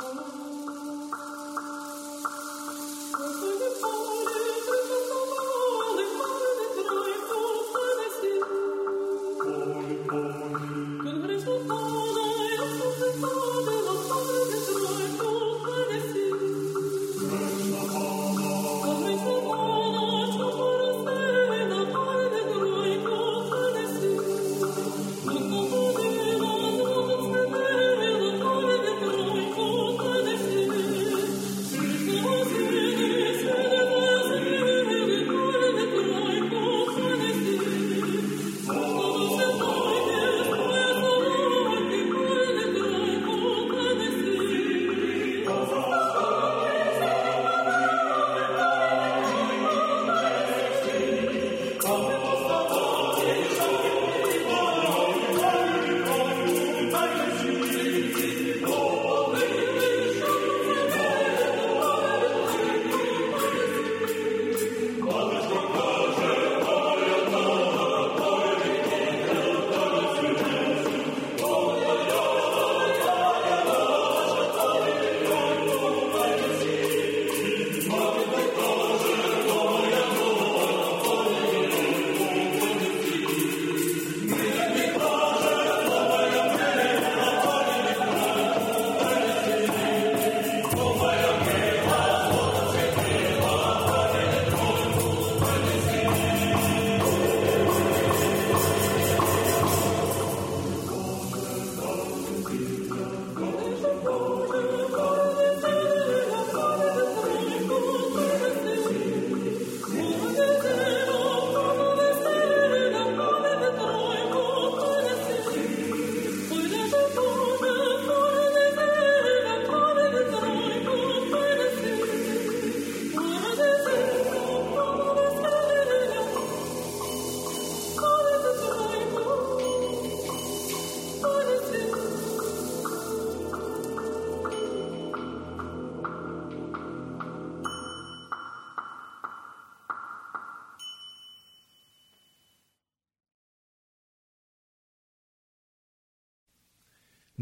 Música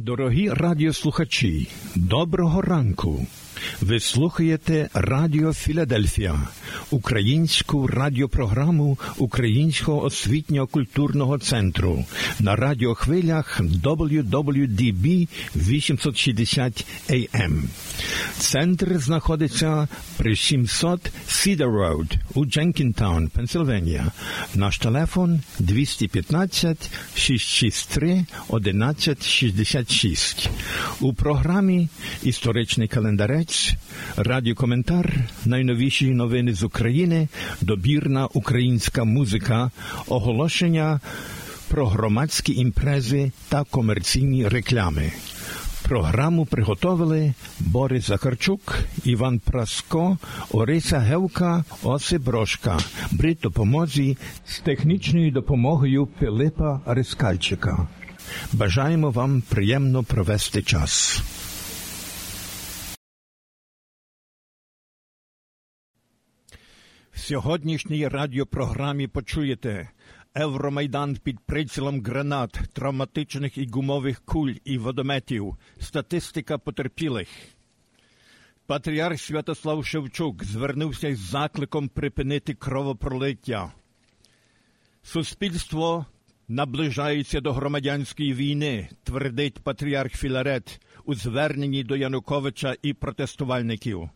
Дорогі радіослухачі, доброго ранку. Ви слухаєте Радіо Філадельфія, українську радіопрограму Українського освітньо-культурного центру на радіохвилях WWDB 860 AM. Центр знаходиться при 700 Cedar Road у Дженкінтаун, Пенсильванія. Наш телефон 215 663 1166. У програмі Історичний календарець, радіокоментар, найновіші новини з України, добірна українська музика, оголошення про громадські імпрези та комерційні реклами. Програму приготовили Борис Захарчук, Іван Праско, Ориса Гевка, Осип Брошка. При допомозі з технічною допомогою Пилипа Рискальчика. Бажаємо вам приємно провести час. В сьогоднішній радіопрограмі почуєте Евромайдан під прицілом гранат, травматичних і гумових куль і водометів, статистика потерпілих. Патріарх Святослав Шевчук звернувся із закликом припинити кровопролиття. Суспільство наближається до громадянської війни, твердить патріарх Філарет у зверненні до Януковича і протестувальників.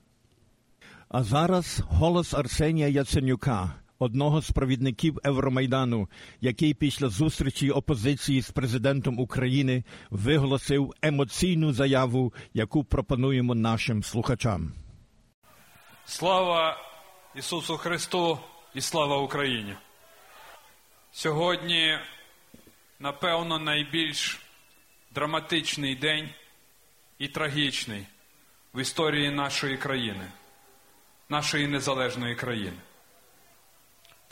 А зараз голос Арсенія Яценюка, одного з провідників Евромайдану, який після зустрічі опозиції з президентом України виголосив емоційну заяву, яку пропонуємо нашим слухачам. Слава Ісусу Христу і слава Україні! Сьогодні, напевно, найбільш драматичний день і трагічний в історії нашої країни, нашої незалежної країни.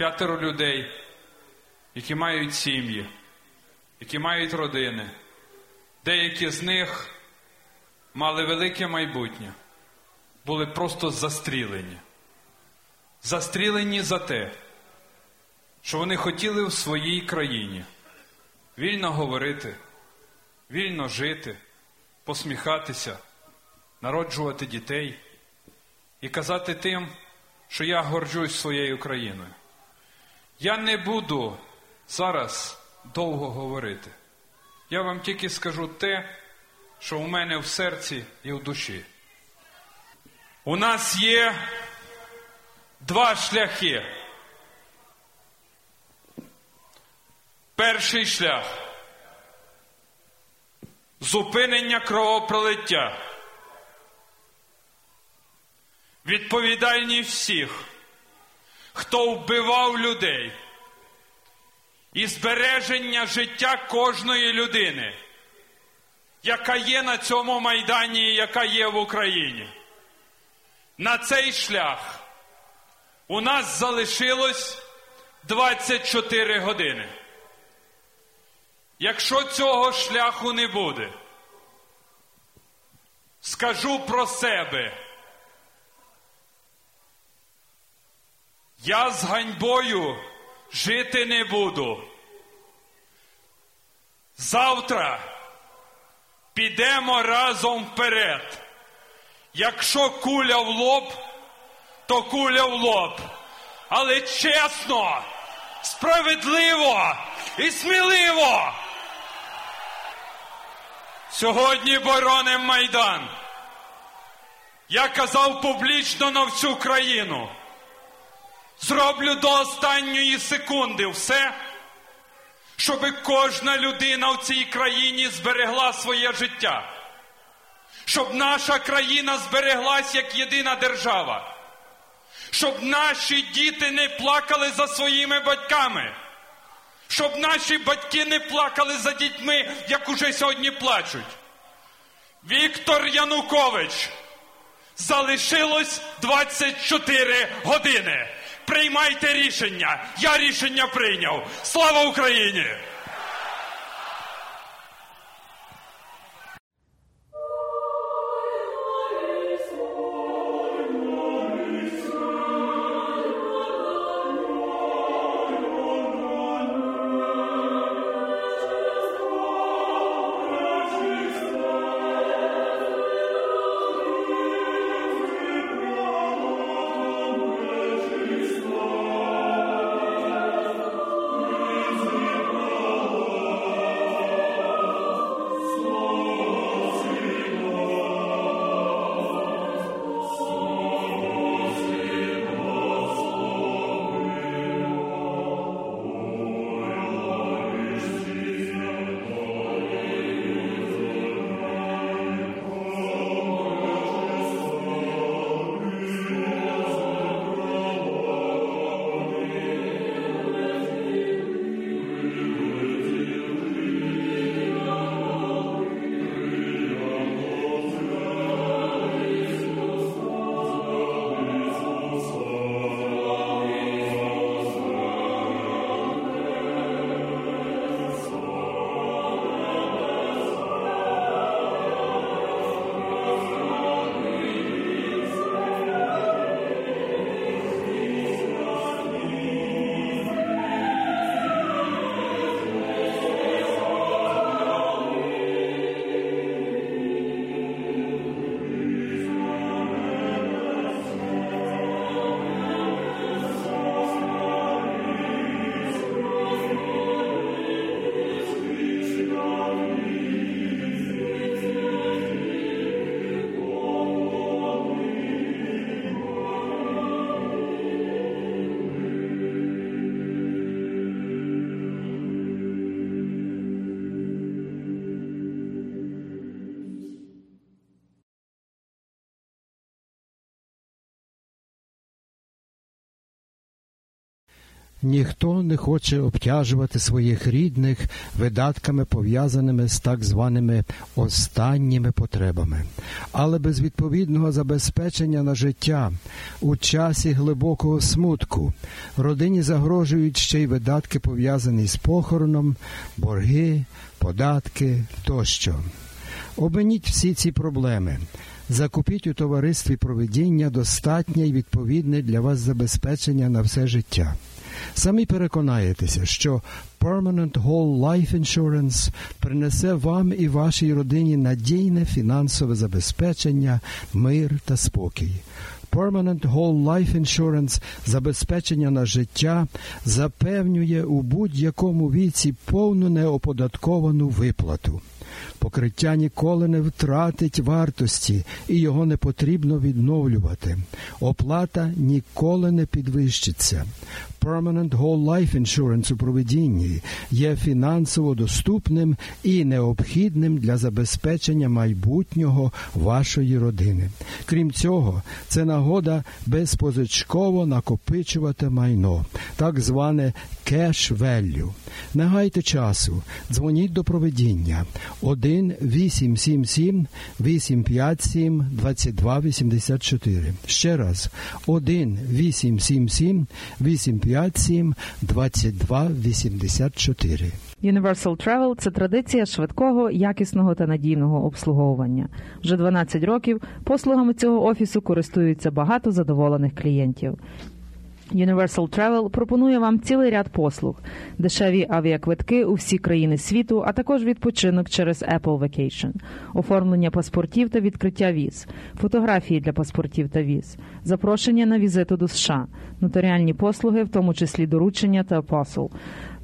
П'ятеро людей, які мають сім'ї, які мають родини, деякі з них мали велике майбутнє, були просто застрілені. Застрілені за те, що вони хотіли в своїй країні вільно говорити, вільно жити, посміхатися, народжувати дітей і казати тим, що я горджусь своєю країною. Я не буду зараз довго говорити. Я вам тільки скажу те, що у мене в серці і в душі. У нас є два шляхи. Перший шлях зупинення кровопролиття. Відповідальні всіх, хто вбивав людей і збереження життя кожної людини, яка є на цьому майдані і яка є в Україні. На цей шлях у нас залишилось 24 години. Якщо цього шляху не буде, скажу про себе. Я з ганьбою жити не буду. Завтра підемо разом вперед. Якщо куля в лоб, то куля в лоб. Але чесно, справедливо і сміливо. Сьогодні бороним Майдан. Я казав публічно на всю країну. Зроблю до останньої секунди все, щоб кожна людина в цій країні зберегла своє життя, щоб наша країна збереглась як єдина держава, щоб наші діти не плакали за своїми батьками, щоб наші батьки не плакали за дітьми, як уже сьогодні плачуть. Віктор Янукович. Залишилось 24 години приймайте рішення. Я рішення прийняв. Слава Україні! Ніхто не хоче обтяжувати своїх рідних видатками, пов'язаними з так званими останніми потребами, але без відповідного забезпечення на життя у часі глибокого смутку родині загрожують ще й видатки, пов'язані з похороном, борги, податки тощо. Обмініть всі ці проблеми. Закупіть у товаристві проведіння достатнє і відповідне для вас забезпечення на все життя. Самі переконаєтеся, що Permanent Whole Life Insurance принесе вам і вашій родині надійне фінансове забезпечення, мир та спокій. Permanent Whole Life Insurance забезпечення на життя запевнює у будь-якому віці повну неоподатковану виплату. Покриття ніколи не втратить вартості і його не потрібно відновлювати. Оплата ніколи не підвищиться. Permanent Whole Life Insurance у проведінні є фінансово доступним і необхідним для забезпечення майбутнього вашої родини. Крім цього, це нагода безпозичково накопичувати майно, так зване cash value. Не гайте часу, дзвоніть до проведіння 1 877 857 2284. Ще раз 1 877 857 2284. Universal Travel – це традиція швидкого, якісного та надійного обслуговування. Вже 12 років послугами цього офісу користуються багато задоволених клієнтів. Universal Travel пропонує вам цілий ряд послуг, дешеві авіаквитки у всі країни світу, а також відпочинок через Apple Vacation, оформлення паспортів та відкриття віз, фотографії для паспортів та віз, запрошення на візиту до США, нотаріальні послуги, в тому числі доручення та посол,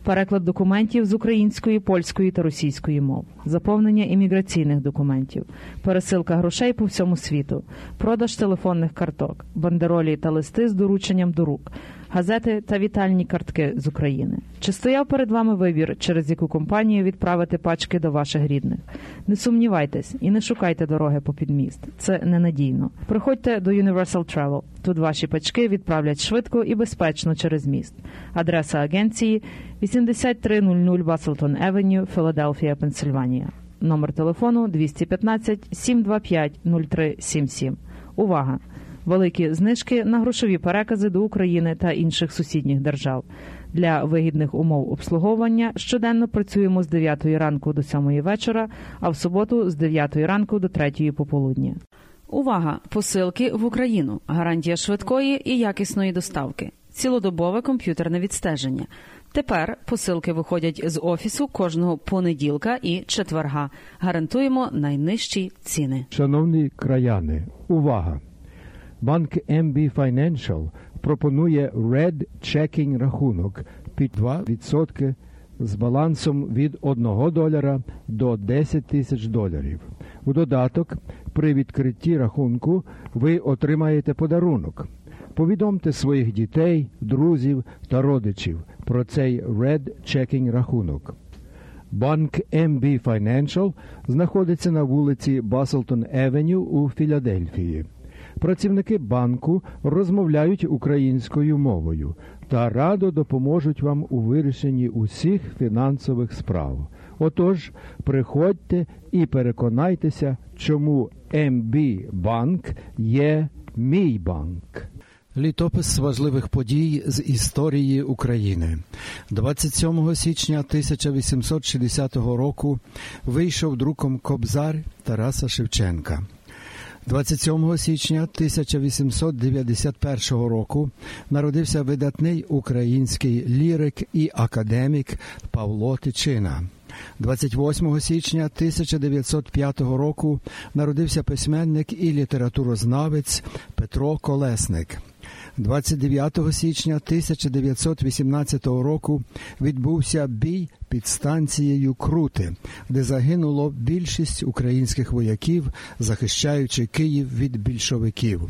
переклад документів з української, польської та російської мов, заповнення імміграційних документів, пересилка грошей по всьому світу, продаж телефонних карток, бандеролі та листи з дорученням до рук, газети та вітальні картки з України. Чи стояв перед вами вибір, через яку компанію відправити пачки до ваших рідних? Не сумнівайтесь і не шукайте дороги по підміст. Це ненадійно. Приходьте до Universal Travel. Тут ваші пачки відправлять швидко і безпечно через міст. Адреса агенції 8300 Баслтон Евеню, Філадельфія, Пенсильванія. Номер телефону 215 725 0377. Увага! Великі знижки на грошові перекази до України та інших сусідніх держав. Для вигідних умов обслуговування щоденно працюємо з 9 ранку до 7 вечора, а в суботу з 9 ранку до 3 пополудня. Увага! Посилки в Україну. Гарантія швидкої і якісної доставки. Цілодобове комп'ютерне відстеження. Тепер посилки виходять з офісу кожного понеділка і четверга. Гарантуємо найнижчі ціни. Шановні краяни, увага! Банк MB Financial пропонує Red Checking рахунок під 2% з балансом від 1 долара до 10 тисяч доларів. У додаток, при відкритті рахунку ви отримаєте подарунок. Повідомте своїх дітей, друзів та родичів про цей Red Checking рахунок. Банк MB Financial знаходиться на вулиці Баслтон Евеню у Філадельфії. Працівники банку розмовляють українською мовою та радо допоможуть вам у вирішенні усіх фінансових справ. Отож, приходьте і переконайтеся, чому МБ Банк є мій банк. Літопис важливих подій з історії України 27 січня 1860 року вийшов друком Кобзар Тараса Шевченка. 27 січня 1891 року народився видатний український лірик і академік Павло Тичина. 28 січня 1905 року народився письменник і літературознавець Петро Колесник. 29 січня 1918 року відбувся бій під станцією Крути, де загинуло більшість українських вояків, захищаючи Київ від більшовиків.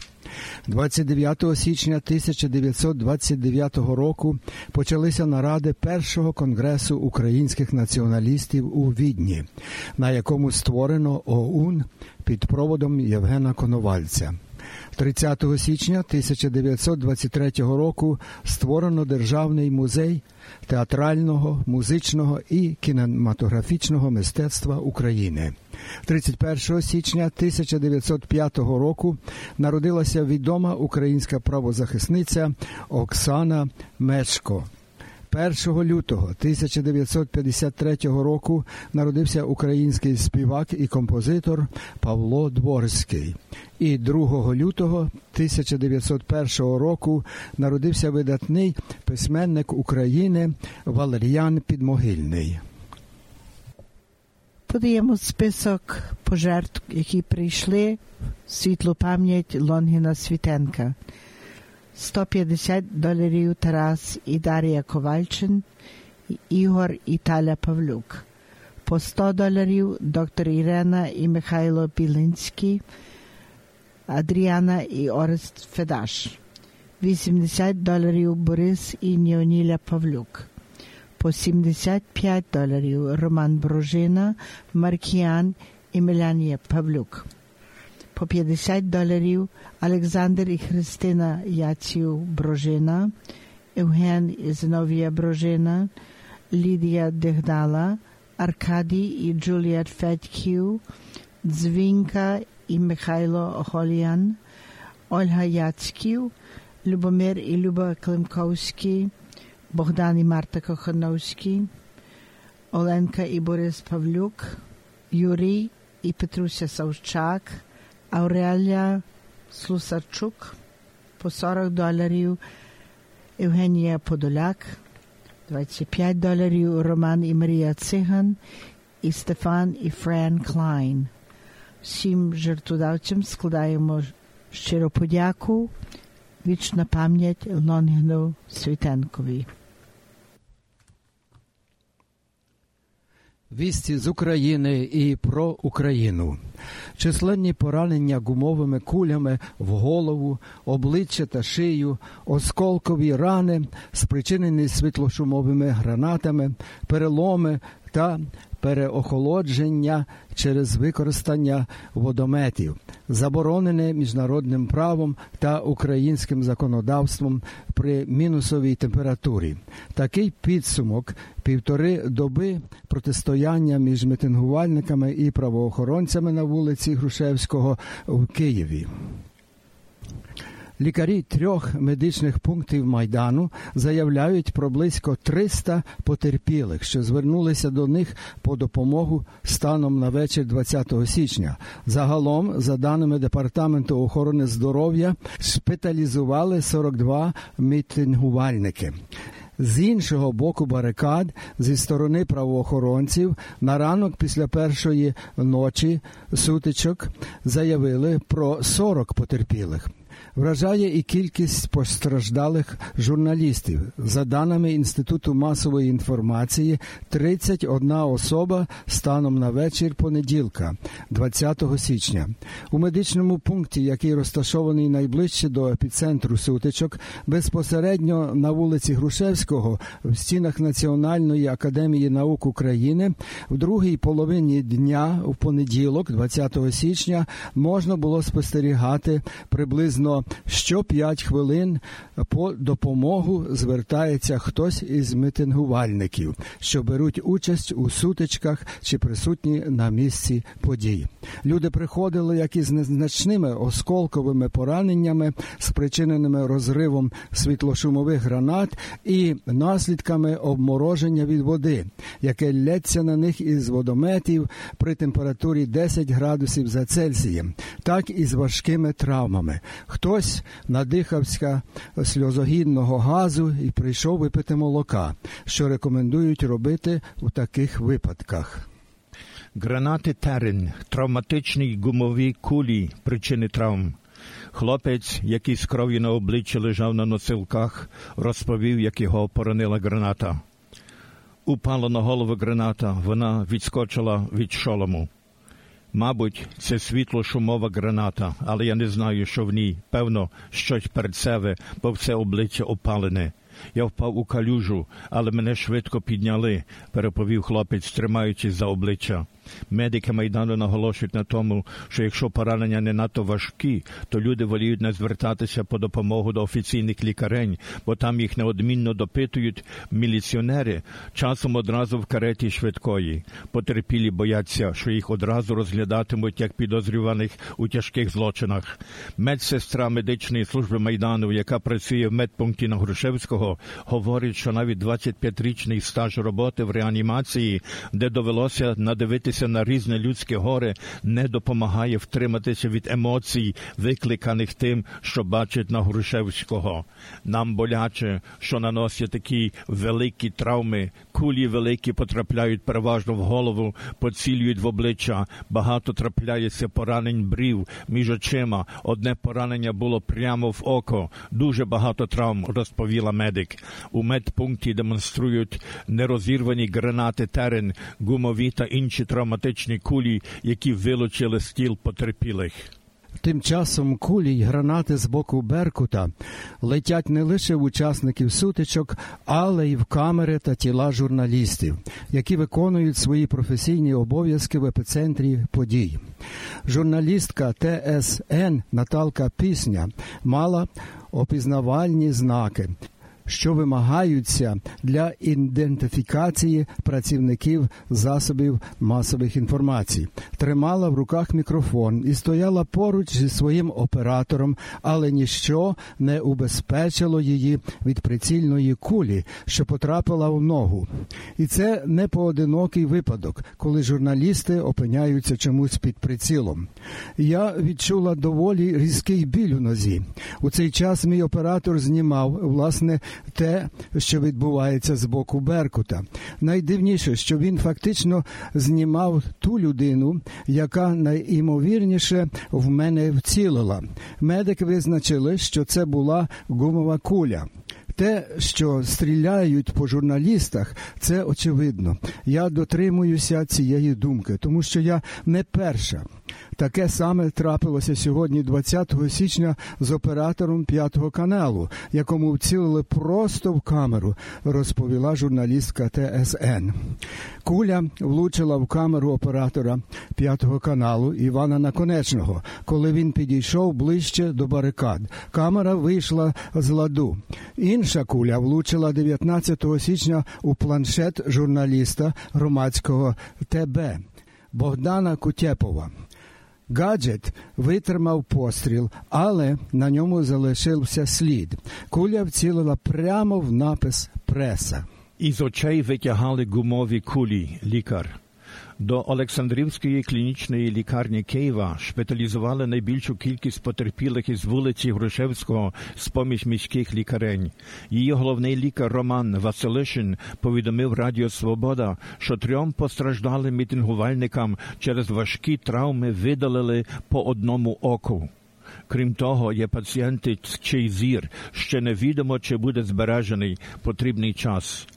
29 січня 1929 року почалися наради першого конгресу українських націоналістів у Відні, на якому створено ОУН під проводом Євгена Коновальця. 30 січня 1923 року створено Державний музей театрального, музичного і кінематографічного мистецтва України. 31 січня 1905 року народилася відома українська правозахисниця Оксана Мечко. 1 лютого 1953 року народився український співак і композитор Павло Дворський. І 2 лютого 1901 року народився видатний письменник України Валеріан Підмогильний. Подаємо список пожертв, які прийшли в світлу пам'ять Лонгіна Світенка. 150 доларів Тарас і Дар'я Ковальчин, Ігор і Таля Павлюк. По 100 доларів доктор Ірена і Михайло Білинський, Адріана і Орест Федаш. 80 доларів Борис і Неоніля Павлюк. По 75 доларів Роман Брожина, Маркіян і Меланія Павлюк по 50 доларів Олександр і Христина Яців Брожина, Євген і Зиновія Брожина, Лідія Дегдала, Аркадій і Джуліет Федьків, Дзвінка і Михайло Охоліян, Ольга Яцьків, Любомир і Люба Климковський, Богдан і Марта Кохановський, Оленка і Борис Павлюк, Юрій і Петруся Савчак, Аурелія Слусарчук по 40 доларів, Євгенія Подоляк, 25 доларів Роман і Марія Циган і Стефан і Френ Клайн. Всім жертводавцям складаємо щиро подяку, вічна пам'ять Лонгіну Світенкові. Вісті з України і про Україну, численні поранення гумовими кулями в голову, обличчя та шию, осколкові рани, спричинені світлошумовими гранатами, переломи та переохолодження через використання водометів, заборонене міжнародним правом та українським законодавством при мінусовій температурі. Такий підсумок півтори доби протистояння між мітингувальниками і правоохоронцями на вулиці Грушевського в Києві. Лікарі трьох медичних пунктів майдану заявляють про близько 300 потерпілих, що звернулися до них по допомогу станом на вечір 20 січня. Загалом, за даними департаменту охорони здоров'я, шпиталізували 42 мітингувальники. З іншого боку барикад зі сторони правоохоронців на ранок після першої ночі сутичок заявили про 40 потерпілих. Вражає і кількість постраждалих журналістів. За даними Інституту масової інформації, 31 особа станом на вечір понеділка, 20 січня. У медичному пункті, який розташований найближче до епіцентру сутичок, безпосередньо на вулиці Грушевського в стінах Національної академії наук України, в другій половині дня в понеділок, 20 січня, можна було спостерігати приблизно що 5 хвилин по допомогу звертається хтось із митингувальників, що беруть участь у сутичках чи присутні на місці подій. Люди приходили як із незначними осколковими пораненнями, спричиненими розривом світлошумових гранат і наслідками обмороження від води, яке лється на них із водометів при температурі 10 градусів за Цельсієм, так і з важкими травмами. Хтось надихався сльозогінного газу і прийшов випити молока, що рекомендують робити у таких випадках. Гранати терен, травматичні гумові кулі, причини травм. Хлопець, який з кров'ю на обличчі лежав на носилках, розповів, як його поранила граната. Упала на голову граната, вона відскочила від шолому. Мабуть, це світло-шумова граната, але я не знаю, що в ній. Певно, щось перцеве, бо все обличчя опалене. Я впав у калюжу, але мене швидко підняли, переповів хлопець, тримаючись за обличчя. Медики майдану наголошують на тому, що якщо поранення не надто важкі, то люди воліють не звертатися по допомогу до офіційних лікарень, бо там їх неодмінно допитують міліціонери, часом одразу в кареті швидкої. Потерпілі бояться, що їх одразу розглядатимуть як підозрюваних у тяжких злочинах. Медсестра медичної служби майдану, яка працює в медпункті на Грушевського, говорить, що навіть 25-річний стаж роботи в реанімації, де довелося надивитися на різне людське горе, не допомагає втриматися від емоцій, викликаних тим, що бачить на Грушевського. Нам боляче, що наносять такі великі травми, кулі великі потрапляють переважно в голову, поцілюють в обличчя. Багато трапляється поранень брів між очима. Одне поранення було прямо в око. Дуже багато травм, розповіла медик. У медпункті демонструють нерозірвані гранати терен, гумові та інші травматичні кулі, які вилучили стіл потерпілих. Тим часом кулі й гранати з боку Беркута летять не лише в учасників сутичок, але й в камери та тіла журналістів, які виконують свої професійні обов'язки в епіцентрі подій. Журналістка ТСН Наталка Пісня мала опізнавальні знаки що вимагаються для ідентифікації працівників засобів масових інформацій, тримала в руках мікрофон і стояла поруч зі своїм оператором, але ніщо не убезпечило її від прицільної кулі, що потрапила в ногу. І це не поодинокий випадок, коли журналісти опиняються чомусь під прицілом. Я відчула доволі різкий біль у нозі. У цей час мій оператор знімав власне те, що відбувається з боку Беркута. Найдивніше, що він фактично знімав ту людину, яка найімовірніше в мене вцілила. Медики визначили, що це була гумова куля. Те, що стріляють по журналістах, це очевидно. Я дотримуюся цієї думки, тому що я не перша. Таке саме трапилося сьогодні, 20 січня, з оператором п'ятого каналу, якому вцілили просто в камеру, розповіла журналістка ТСН. Куля влучила в камеру оператора п'ятого каналу Івана Наконечного, коли він підійшов ближче до барикад. Камера вийшла з ладу. Інша куля влучила 19 січня у планшет журналіста громадського ТБ Богдана Кутєпова. Гаджет витримав постріл, але на ньому залишився слід. Куля вцілила прямо в напис преса. Із очей витягали гумові кулі лікар. До Олександрівської клінічної лікарні Києва шпиталізували найбільшу кількість потерпілих із вулиці Грушевського з поміж міських лікарень. Її головний лікар Роман Василишин повідомив Радіо Свобода, що трьом постраждалим мітингувальникам через важкі травми видалили по одному оку. Крім того, є пацієнти, чий зір ще невідомо, чи буде збережений потрібний час.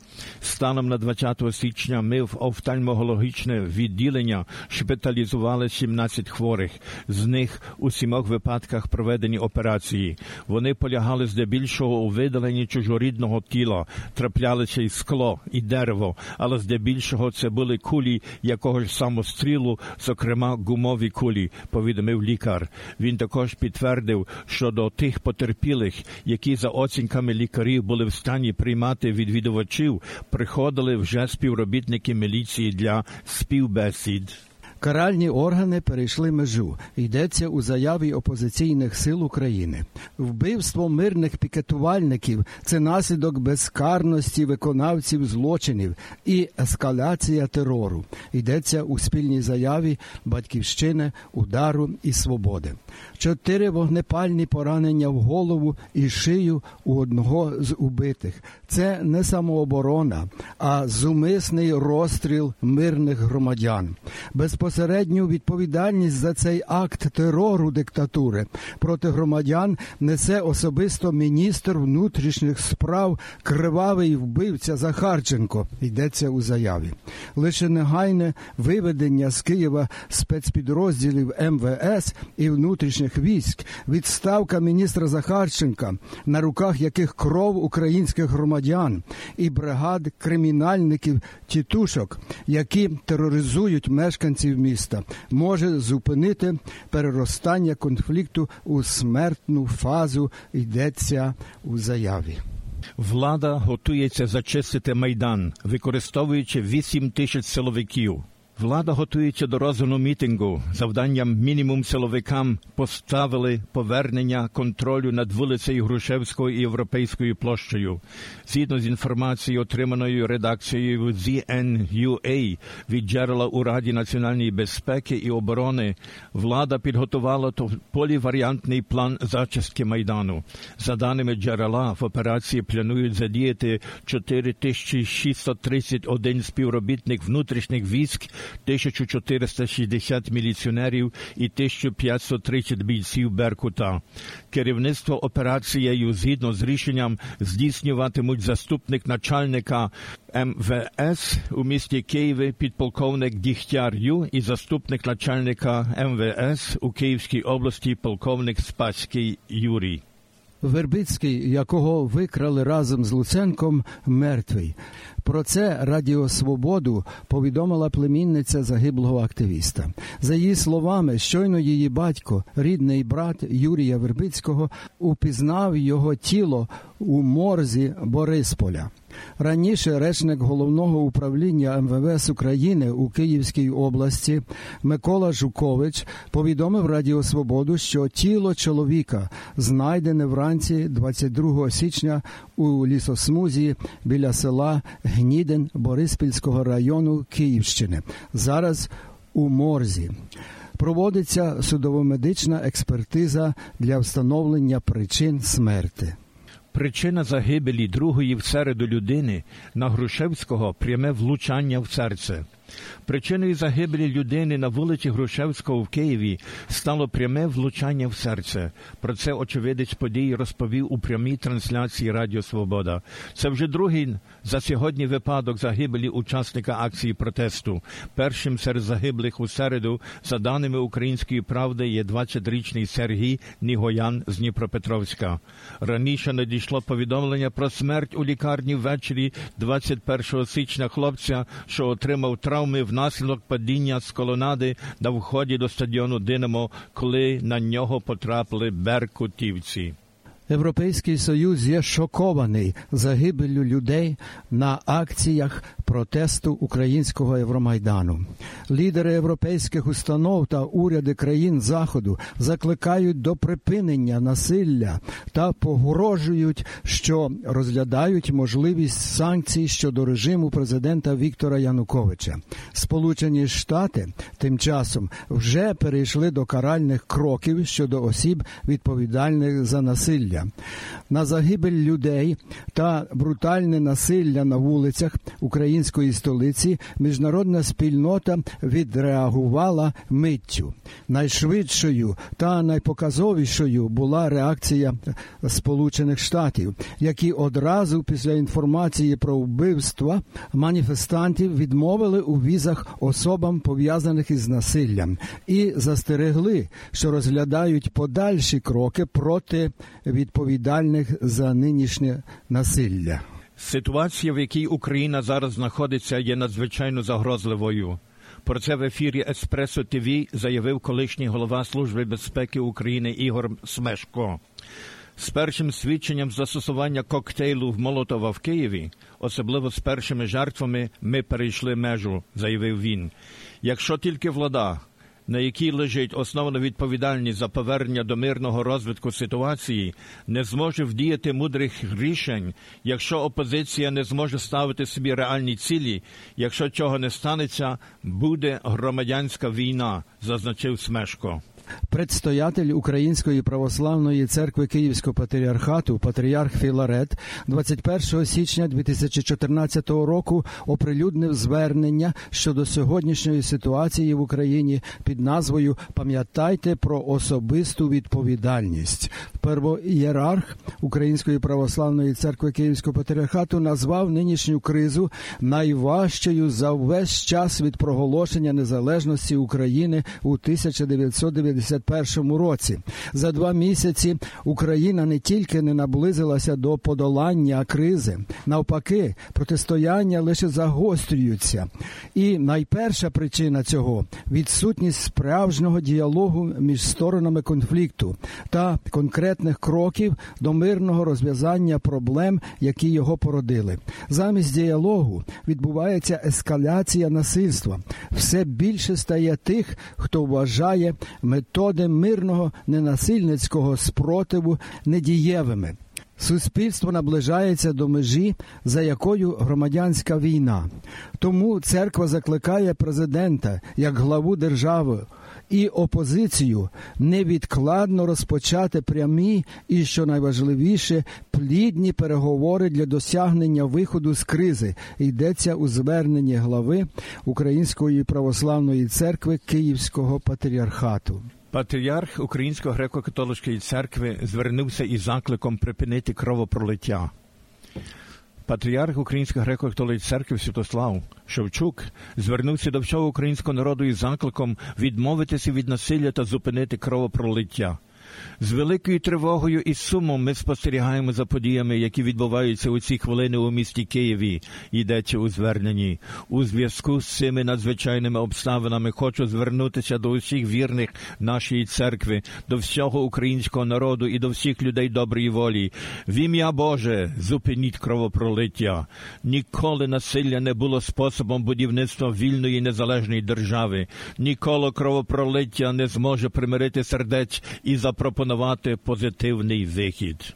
Станом на 20 січня ми в офтальмологічне відділення шпиталізували 17 хворих. З них у сімох випадках проведені операції. Вони полягали здебільшого у видаленні чужорідного тіла, траплялися й скло, і дерево, але здебільшого це були кулі якогось самострілу, зокрема гумові кулі, повідомив лікар. Він також підтвердив, що до тих потерпілих, які за оцінками лікарів були в стані приймати відвідувачів, приходили вже співробітники міліції для співбесід. Каральні органи перейшли межу. Йдеться у заяві опозиційних сил України. Вбивство мирних пікетувальників це наслідок безкарності виконавців злочинів і ескалація терору. Йдеться у спільній заяві Батьківщини, удару і свободи. Чотири вогнепальні поранення в голову і шию у одного з убитих. Це не самооборона, а зумисний розстріл мирних громадян. Безпосередню відповідальність за цей акт терору диктатури проти громадян несе особисто міністр внутрішніх справ кривавий вбивця Захарченко. Йдеться у заяві. Лише негайне виведення з Києва спецпідрозділів МВС і внутрішніх військ, відставка міністра Захарченка, на руках яких кров українських громадян і бригад кримінальників тітушок, які тероризують мешканців міста, може зупинити переростання конфлікту у смертну фазу. Йдеться у заяві. Влада готується зачистити майдан, використовуючи 8 тисяч силовиків. Влада готується до розгону мітингу. Завданням мінімум силовикам поставили повернення контролю над вулицею Грушевського і Європейською площею. Згідно з інформацією, отриманою редакцією ZNUA від джерела у Раді національної безпеки і оборони, влада підготувала поліваріантний план зачистки майдану. За даними джерела, в операції планують задіяти 4631 співробітник внутрішніх військ. 1460 міліціонерів і 1530 бійців Беркута. Керівництво операцією згідно з рішенням здійснюватимуть заступник начальника МВС у місті Києві підполковник Дігтяр Ю і заступник начальника МВС у Київській області полковник Спаський Юрій. Вербицький, якого викрали разом з Луценком, мертвий. Про це Радіо Свободу повідомила племінниця загиблого активіста. За її словами, щойно її батько, рідний брат Юрія Вербицького, упізнав його тіло у морзі Борисполя. Раніше речник головного управління МВС України у Київській області Микола Жукович повідомив Радіо Свободу, що тіло чоловіка знайдене вранці 22 січня у лісосмузі біля села Гніден Бориспільського району Київщини. Зараз у морзі. Проводиться судово-медична експертиза для встановлення причин смерти. Причина загибелі другої в середу людини на Грушевського пряме влучання в серце. Причиною загибелі людини на вулиці Грушевського в Києві стало пряме влучання в серце. Про це очевидець події розповів у прямій трансляції Радіо Свобода. Це вже другий за сьогодні випадок загибелі учасника акції протесту. Першим серед загиблих у середу, за даними Української правди, є 20-річний Сергій Нігоян з Дніпропетровська. Раніше надійшло повідомлення про смерть у лікарні ввечері 21 січня хлопця, що отримав травми внаслідок падіння з колонади на вході до стадіону Динамо, коли на нього потрапили беркутівці. Європейський союз є шокований загибелю людей на акціях протесту українського Євромайдану. Лідери європейських установ та уряди країн Заходу закликають до припинення насилля та погрожують, що розглядають можливість санкцій щодо режиму президента Віктора Януковича. Сполучені Штати тим часом вже перейшли до каральних кроків щодо осіб відповідальних за насилля. На загибель людей та брутальне насилля на вулицях української столиці міжнародна спільнота відреагувала миттю. Найшвидшою та найпоказовішою була реакція Сполучених Штатів, які одразу після інформації про вбивства маніфестантів відмовили у візах особам пов'язаних із насиллям і застерегли, що розглядають подальші кроки проти відповідальних за нинішнє насилля. Ситуація, в якій Україна зараз знаходиться, є надзвичайно загрозливою. Про це в ефірі Еспресо ТВ заявив колишній голова Служби безпеки України Ігор Смешко. З першим свідченням застосування коктейлу в Молотова в Києві, особливо з першими жертвами, ми перейшли межу, заявив він. Якщо тільки влада на якій лежить основна відповідальність за повернення до мирного розвитку ситуації, не зможе вдіяти мудрих рішень, якщо опозиція не зможе ставити собі реальні цілі, якщо цього не станеться, буде громадянська війна, зазначив Смешко. Предстоятель Української православної церкви Київського патріархату, патріарх Філарет, 21 січня 2014 року оприлюднив звернення щодо сьогоднішньої ситуації в Україні під назвою Пам'ятайте про особисту відповідальність. Первоєрарх Української православної церкви Київського патріархату назвав нинішню кризу найважчою за весь час від проголошення незалежності України у 1990 1981 році. За два місяці Україна не тільки не наблизилася до подолання кризи, навпаки, протистояння лише загострюються. І найперша причина цього відсутність справжнього діалогу між сторонами конфлікту та конкретних кроків до мирного розв'язання проблем, які його породили. Замість діалогу відбувається ескаляція насильства. Все більше стає тих, хто вважає методи мирного ненасильницького спротиву недієвими. Суспільство наближається до межі, за якою громадянська війна. Тому церква закликає президента як главу держави і опозицію невідкладно розпочати прямі і, що найважливіше, плідні переговори для досягнення виходу з кризи. Йдеться у зверненні глави Української православної церкви Київського патріархату. Патріарх Української греко-католицької церкви звернувся із закликом припинити кровопролиття. Патріарх Української греко-католицької церкви Святослав Шевчук звернувся до всього українського народу із закликом відмовитися від насилля та зупинити кровопролиття. З великою тривогою і сумом ми спостерігаємо за подіями, які відбуваються у ці хвилини у місті Києві. Йдеться у зверненні. У зв'язку з цими надзвичайними обставинами хочу звернутися до усіх вірних нашої церкви, до всього українського народу і до всіх людей доброї волі. В ім'я Боже, зупиніть кровопролиття. Ніколи насилля не було способом будівництва вільної незалежної держави. Ніколи кровопролиття не зможе примирити сердець і запропонувати позитивний вихід.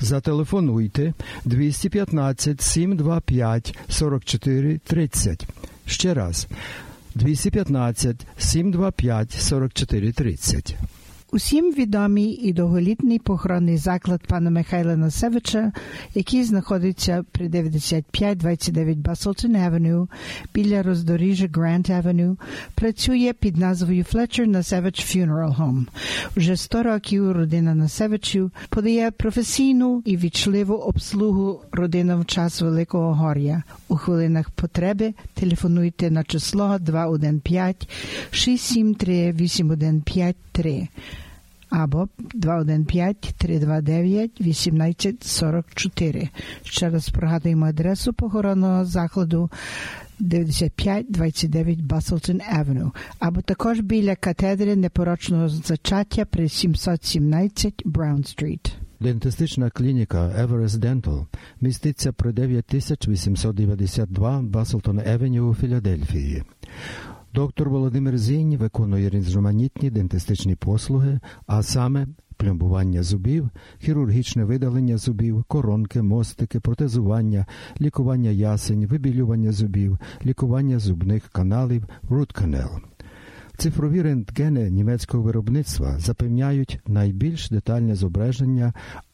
зателефонуйте 215 725 44 30. Ще раз 215 725 44 30. Усім відомий і довголітний похоронний заклад пана Михайла Насевича, який знаходиться при 9529 Баслтон Авеню біля роздоріжжя Грант Авеню, працює під назвою Fletcher Насевич Funeral Home. Вже 100 років родина Насевичів подає професійну і вічливу обслугу родинам в час Великого Гор'я. У хвилинах потреби телефонуйте на число 215 673 8153 або 215-329-1844. Ще раз пригадуємо адресу похоронного закладу 9529 Баслтон Авеню, або також біля катедри непорочного зачаття при 717 Браун Стріт. Дентистична клініка Everest Dental міститься при 9892 Баслтон Евеню у Філадельфії. Доктор Володимир Зінь виконує різноманітні дентистичні послуги, а саме пломбування зубів, хірургічне видалення зубів, коронки, мостики, протезування, лікування ясень, вибілювання зубів, лікування зубних каналів, canal. Цифрові рентгени німецького виробництва запевняють найбільш детальне зображення,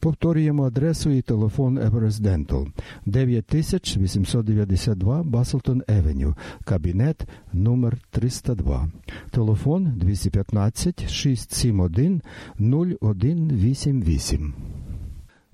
Повторюємо адресу і телефон Everest Dental 9892 Баслтон Евеню, кабінет номер 302 телефон 215 671 0188.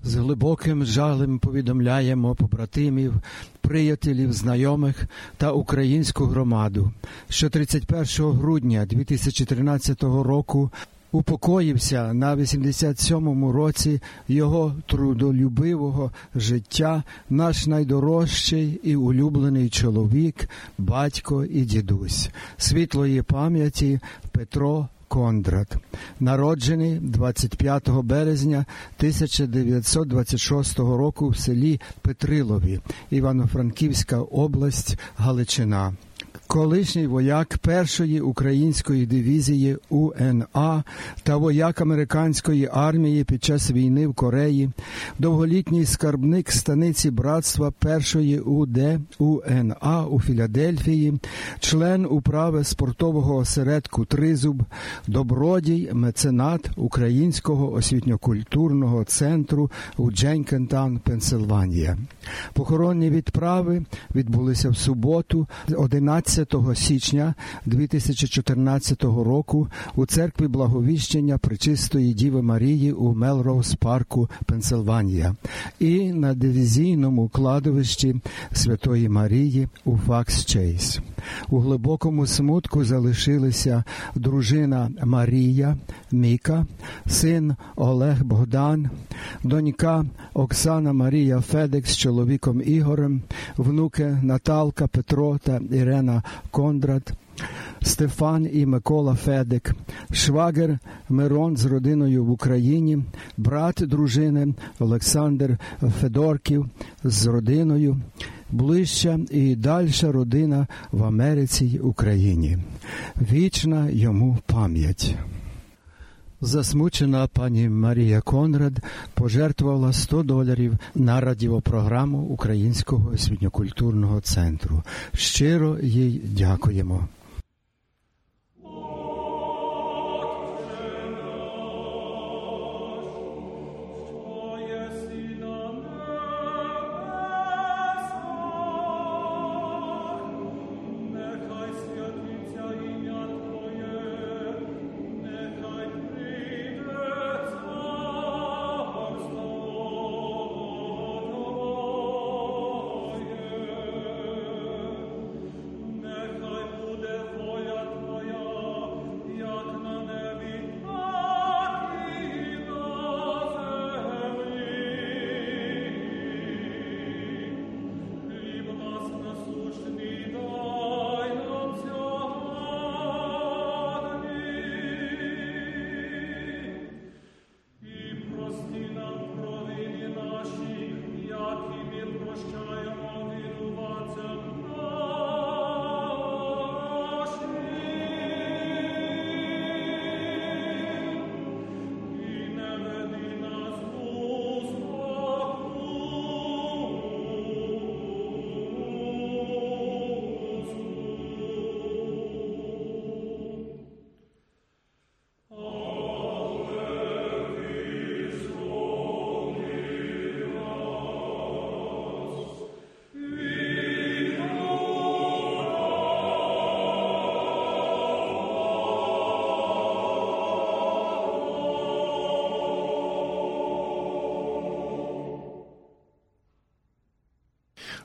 З глибоким жалем повідомляємо побратимів, приятелів, знайомих та українську громаду, що 31 грудня 2013 року упокоївся на 87-му році його трудолюбивого життя, наш найдорожчий і улюблений чоловік, батько і дідусь, світлої пам'яті Петро. Кондрат, народжений 25 березня 1926 року в селі Петрилові, Івано-Франківська область, Галичина. Колишній вояк першої української дивізії УНА та вояк американської армії під час війни в Кореї, довголітній скарбник станиці братства першої УД УНА у Філадельфії, член управи спортового осередку Тризуб, добродій, меценат Українського освітньокультурного центру у Дженкентан, Пенсильванія. Похоронні відправи відбулися в суботу, 11 12 січня 2014 року у церкві благовіщення Пречистої Діви Марії у Мелроуз парку, Пенсильванія, і на дивізійному кладовищі Святої Марії у Факс Чейс. У глибокому смутку залишилися дружина Марія Міка, син Олег Богдан, донька Оксана Марія Федекс з чоловіком Ігорем, внуки Наталка Петро та Ірена Кондрат. Стефан і Микола Федик, швагер Мирон з родиною в Україні, брат дружини Олександр Федорків з родиною, ближча і дальша родина в Америці й Україні. Вічна йому пам'ять. Засмучена пані Марія Конрад пожертвувала 100 доларів на радіопрограму Українського освітньокультурного центру. Щиро їй дякуємо.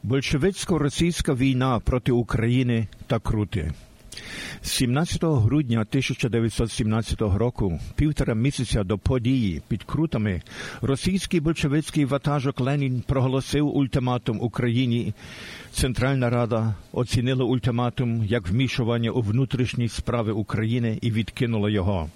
Большевицько-російська війна проти України та Крути. 17 грудня 1917 року, півтора місяця до події під Крутами, російський большевицький ватажок Ленін проголосив ультиматум Україні. Центральна Рада оцінила ультиматум як вмішування у внутрішні справи України і відкинула його.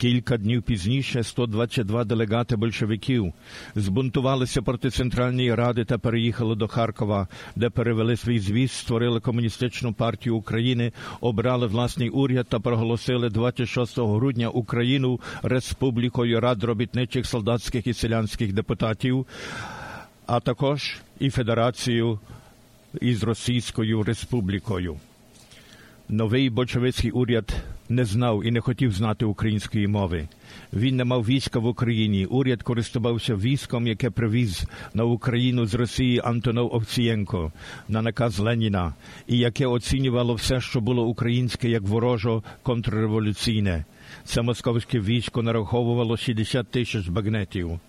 Кілька днів пізніше 122 делегати большевиків збунтувалися проти Центральної Ради та переїхали до Харкова, де перевели свій звіст, створили комуністичну партію України, обрали власний уряд та проголосили 26 грудня Україну республікою рад робітничих солдатських і селянських депутатів, а також і федерацію із Російською Республікою. Новий большевицький уряд не знав і не хотів знати української мови. Він не мав війська в Україні. Уряд користувався військом, яке привіз на Україну з Росії Антонов Овцієнко на наказ Леніна, і яке оцінювало все, що було українське, як ворожо контрреволюційне. Це московське військо нараховувало 60 тисяч багнетів.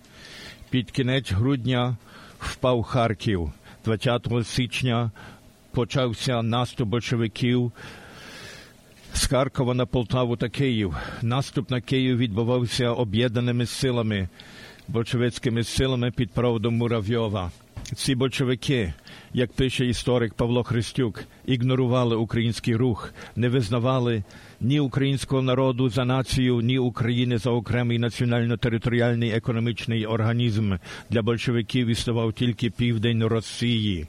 Під кінець грудня впав Харків. 20 січня почався наступ большевиків з Харкова на Полтаву та Київ. Наступ на Київ відбувався об'єднаними силами, большевицькими силами під проводом Муравйова. Ці большевики, як пише історик Павло Христюк, ігнорували український рух, не визнавали ні українського народу за націю, ні України за окремий національно-територіальний економічний організм. Для большевиків існував тільки південь Росії.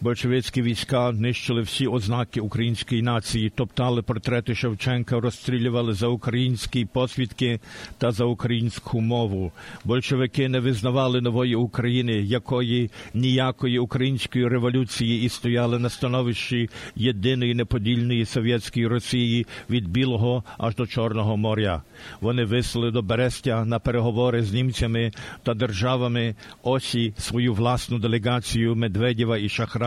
Большевицькі війська нищили всі ознаки української нації, топтали портрети Шевченка, розстрілювали за українські посвідки та за українську мову. Большевики не визнавали нової України, якої ніякої української революції і стояли на становищі єдиної неподільної совєтської Росії від Білого аж до Чорного моря. Вони вислали до Берестя на переговори з німцями та державами осі свою власну делегацію Медведєва і Шахрая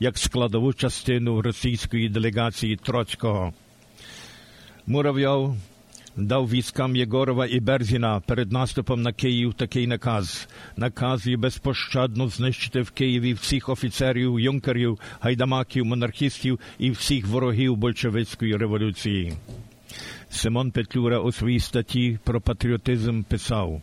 як складову частину російської делегації Троцького. Муравйов дав військам Єгорова і Берзіна перед наступом на Київ такий наказ. Наказ і безпощадно знищити в Києві всіх офіцерів, юнкерів, гайдамаків, монархістів і всіх ворогів большевицької революції. Симон Петлюра у своїй статті про патріотизм писав.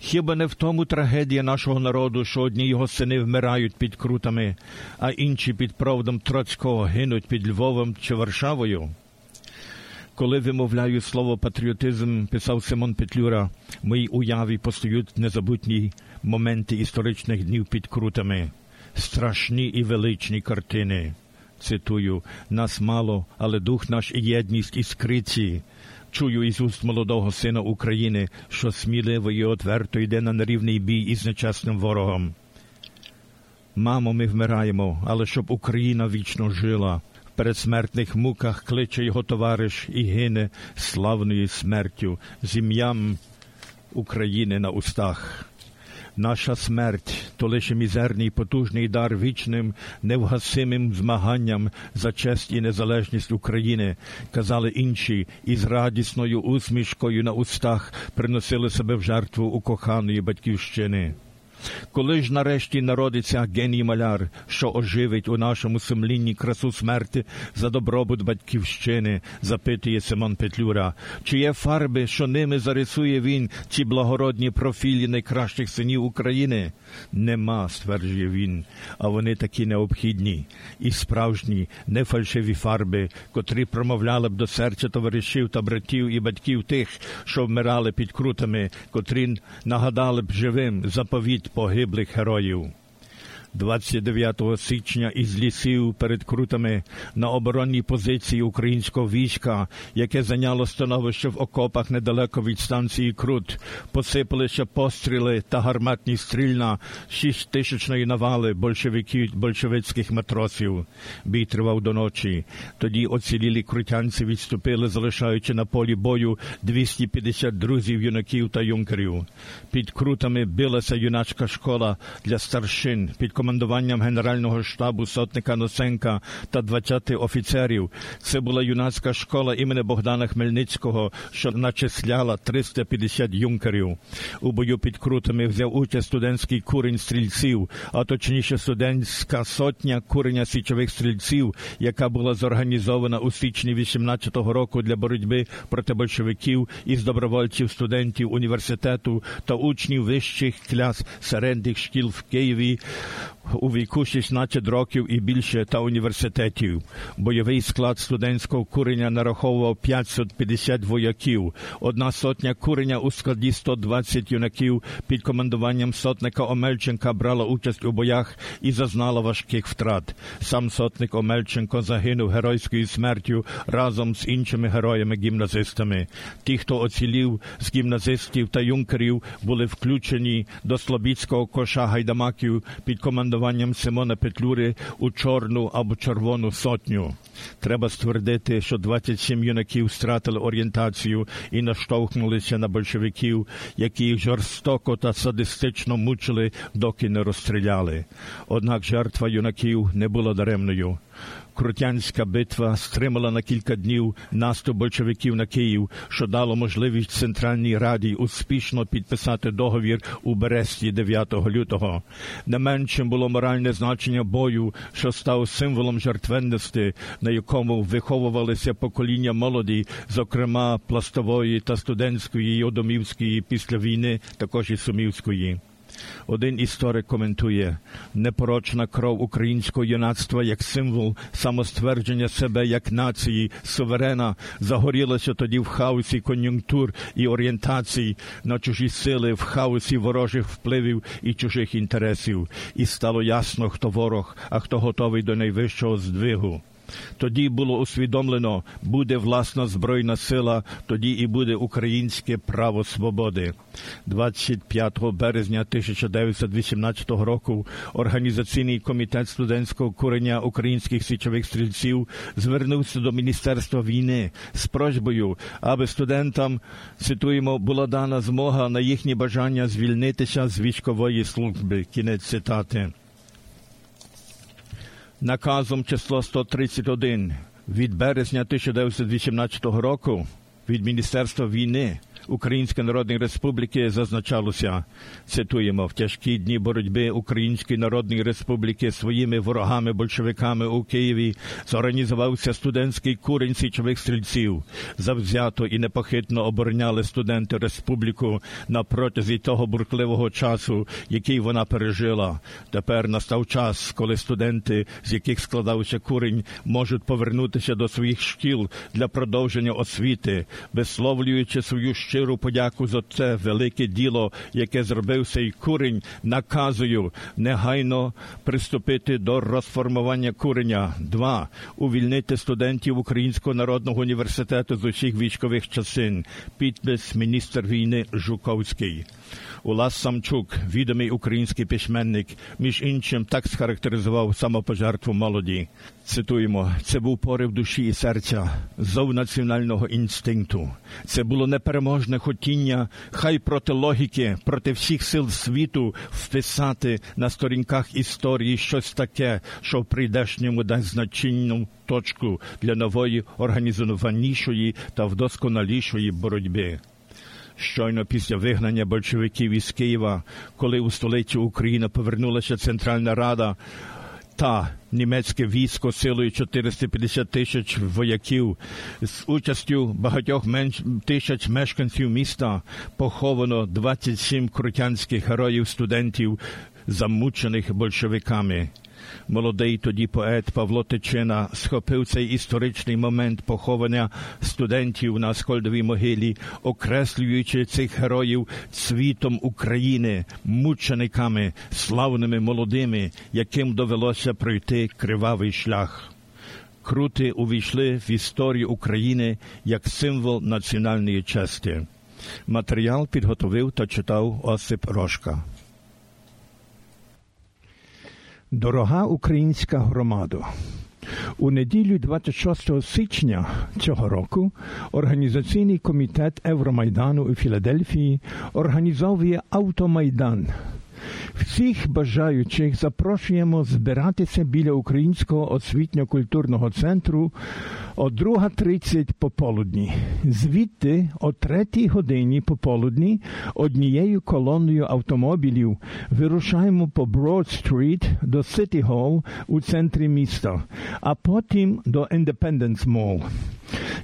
Хіба не в тому трагедія нашого народу, що одні його сини вмирають під крутами, а інші під проводом Троцького гинуть під Львовом чи Варшавою? Коли вимовляю слово патріотизм, писав Симон Петлюра, в моїй уяві постають незабутні моменти історичних днів під крутами, страшні і величні картини. Цитую, нас мало, але дух наш і єдність іскриці. Чую із уст молодого сина України, що сміливо і отверто йде на нерівний бій із нечесним ворогом. Мамо, ми вмираємо, але щоб Україна вічно жила. В передсмертних муках кличе його товариш і гине славною смертю з ім'ям України на устах. Наша смерть то лише мізерний потужний дар вічним, невгасимим змаганням за честь і незалежність України, казали інші, і з радісною усмішкою на устах приносили себе в жертву у коханої батьківщини. Коли ж нарешті народиться геній маляр, що оживить у нашому сумлінні красу смерти за добробут батьківщини, запитує Симон Петлюра, чи є фарби, що ними зарисує він ці благородні профілі найкращих синів України? Нема, стверджує він, а вони такі необхідні і справжні, не фальшиві фарби, котрі промовляли б до серця товаришів та братів і батьків тих, що вмирали під крутами, котрі нагадали б живим заповіт погиблих героїв. 29 січня із лісів перед крутами на оборонній позиції українського війська, яке зайняло становище в окопах недалеко від станції Крут, посипалися постріли та гарматні стрільна шіститисячної навали большевиків большевицьких матросів. Бій тривав до ночі. Тоді оцілілі крутянці відступили, залишаючи на полі бою 250 друзів, юнаків та юнкерів. Під крутами билася юначка школа для старшин. Під командуванням Генерального штабу сотника Носенка та 20 офіцерів. Це була юнацька школа імені Богдана Хмельницького, що начисляла 350 юнкерів. У бою під крутами взяв участь студентський курень стрільців, а точніше студентська сотня куреня січових стрільців, яка була зорганізована у січні 18-го року для боротьби проти большевиків із добровольців студентів університету та учнів вищих клас середніх шкіл в Києві у віку 16 років і більше та університетів. Бойовий склад студентського курення нараховував 550 вояків, одна сотня курення у складі 120 юнаків під командуванням сотника Омельченка брала участь у боях і зазнала важких втрат. Сам сотник Омельченко загинув геройською смертю разом з іншими героями-гімназистами. Ті, хто оцілів з гімназистів та юнкерів, були включені до Слобідського коша гайдамаків під командуванням Симона Петлюри у чорну або червону сотню. Треба ствердити, що 27 юнаків стратили орієнтацію і наштовхнулися на большевиків, які їх жорстоко та садистично мучили, доки не розстріляли. Однак жертва юнаків не була даремною. Крутянська битва стримала на кілька днів наступ большевиків на Київ, що дало можливість Центральній Раді успішно підписати договір у Бересті 9 лютого. Не меншим було моральне значення бою, що став символом жертвенності, на якому виховувалися покоління молоді, зокрема пластової та студентської і одомівської після війни, також і сумівської. Один історик коментує непорочна кров українського юнацтва як символ самоствердження себе як нації, суверена, загорілася тоді в хаосі кон'юнктур і орієнтацій на чужі сили, в хаосі ворожих впливів і чужих інтересів, і стало ясно, хто ворог, а хто готовий до найвищого здвигу. Тоді було усвідомлено, буде власна збройна сила, тоді і буде українське право свободи. 25 березня 1918 року організаційний комітет студентського курення українських січових стрільців звернувся до міністерства війни з просьбою, аби студентам цитуємо була дана змога на їхні бажання звільнитися з військової служби. Кінець цитати наказом число 131 від березня 1918 року від Міністерства війни Української Народної Республіки зазначалося, цитуємо, в тяжкі дні боротьби Української Народної Республіки своїми ворогами большевиками у Києві зорганізувався студентський курень січових стрільців. Завзято і непохитно обороняли студенти республіку на протязі того буркливого часу, який вона пережила. Тепер настав час, коли студенти, з яких складався курень, можуть повернутися до своїх шкіл для продовження освіти, висловлюючи свою щиру щиру подяку за це велике діло, яке зробив цей курень, наказую негайно приступити до розформування куреня. Два увільнити студентів Українського народного університету з усіх військових часин. Підпис міністр війни Жуковський. Улас Самчук, відомий український письменник, між іншим так схарактеризував самопожертву молоді. Цитуємо, це був порив душі і серця зов національного інстинкту. Це було непереможне хотіння, хай проти логіки, проти всіх сил світу вписати на сторінках історії щось таке, що в прийдешньому дасть значенну точку для нової організованішої та вдосконалішої боротьби. Щойно після вигнання большевиків із Києва, коли у столицю України повернулася Центральна Рада та німецьке військо силою 450 тисяч вояків з участю багатьох менш тисяч мешканців міста поховано 27 крутянських героїв студентів, замучених большевиками. Молодий тоді поет Павло Тичина схопив цей історичний момент поховання студентів на Аскольдовій могилі, окреслюючи цих героїв світом України, мучениками, славними молодими, яким довелося пройти кривавий шлях. Крути увійшли в історію України як символ національної честі. Матеріал підготовив та читав Осип Рожка. Дорога українська громада. У неділю 26 січня цього року організаційний комітет Евромайдану у Філадельфії організовує автомайдан. Всіх бажаючих запрошуємо збиратися біля Українського освітньо-культурного центру о 2.30 пополудні. Звідти о 3 годині пополудні однією колоною автомобілів вирушаємо по Брод-стріт до Сіті Холл у центрі міста, а потім до Independence Mall.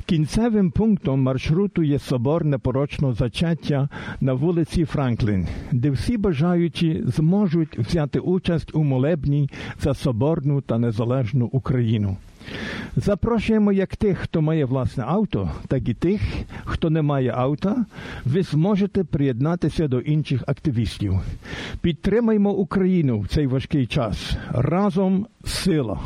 Кінцевим пунктом маршруту є собор непорочного зачаття на вулиці Франклін, де всі бажаючі зможуть взяти участь у молебні за соборну та незалежну Україну. Запрошуємо як тих, хто має власне авто, так і тих, хто не має авто. Ви зможете приєднатися до інших активістів. Підтримаймо Україну в цей важкий час. Разом сила.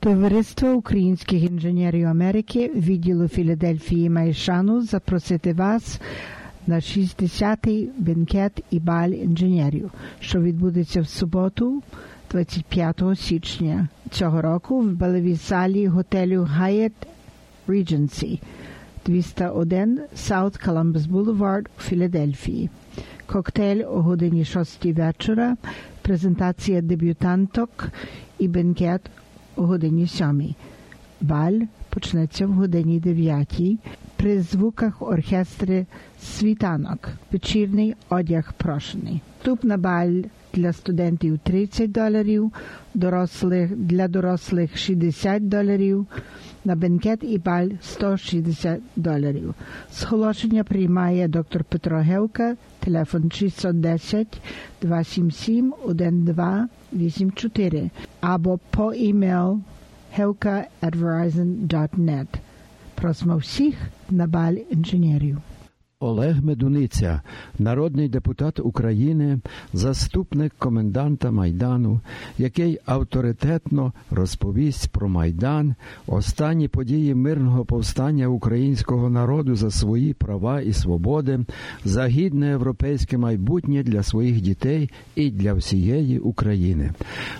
Товариство українських інженерів Америки відділу Філадельфії має шану запросити вас на 60-й бенкет і баль інженерів, що відбудеться в суботу, 25 січня цього року в балевій залі готелю Hyatt Regency 201 South Columbus Boulevard у Філадельфії. Коктейль о годині 6 вечора, презентація дебютанток і бенкет о годині 7. Баль почнеться в годині 9 при звуках оркестри світанок. Вечірний одяг прошений. Вступ на баль для студентів 30 доларів, дорослих, для дорослих 60 доларів, на бенкет і баль 160 доларів. Сголошення приймає доктор Петро Гевка, телефон 610 277 1284 або по імейл at Просимо всіх на баль інженерів. Олег Медуниця, народний депутат України, заступник коменданта Майдану, який авторитетно розповість про Майдан, останні події мирного повстання українського народу за свої права і свободи, за гідне європейське майбутнє для своїх дітей і для всієї України.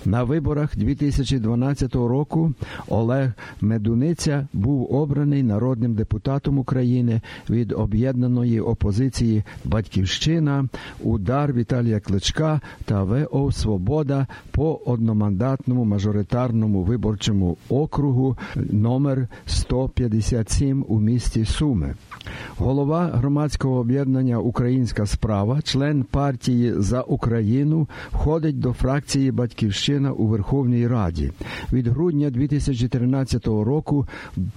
На виборах 2012 року Олег Медуниця був обраний народним депутатом України від об'єднаної опозиції Батьківщина, удар Віталія Кличка та ВО Свобода по одномандатному мажоритарному виборчому округу номер 157 у місті Суми. Голова громадського об'єднання Українська справа, член партії за Україну, входить до фракції Батьківщина у Верховній Раді. Від грудня 2013 року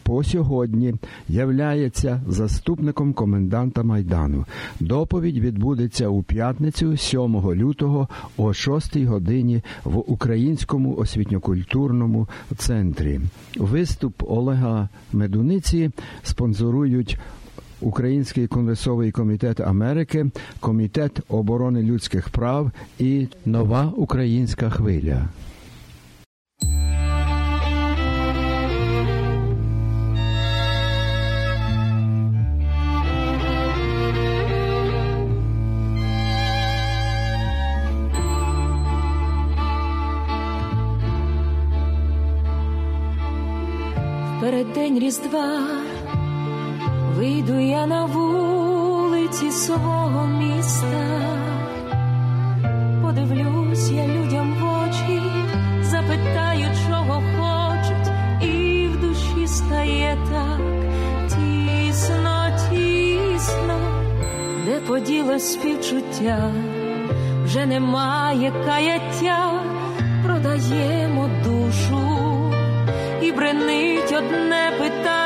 по сьогодні являється заступником коменданта Майдану. Доповідь відбудеться у п'ятницю, 7 лютого о 6 годині в Українському освітньокультурному центрі. Виступ Олега Медуниці спонсорують. Український конгресовий комітет Америки, Комітет оборони людських прав і Нова Українська хвиля. Переддень Різдва. Вийду я на вулиці свого міста, подивлюсь я людям в очі, запитаю, чого хочуть, і в душі стає так. Тісно, тісно, де поділось співчуття, вже немає каяття, продаємо душу. Бренить одне питання,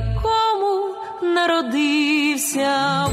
якому народився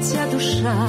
зігріється душа,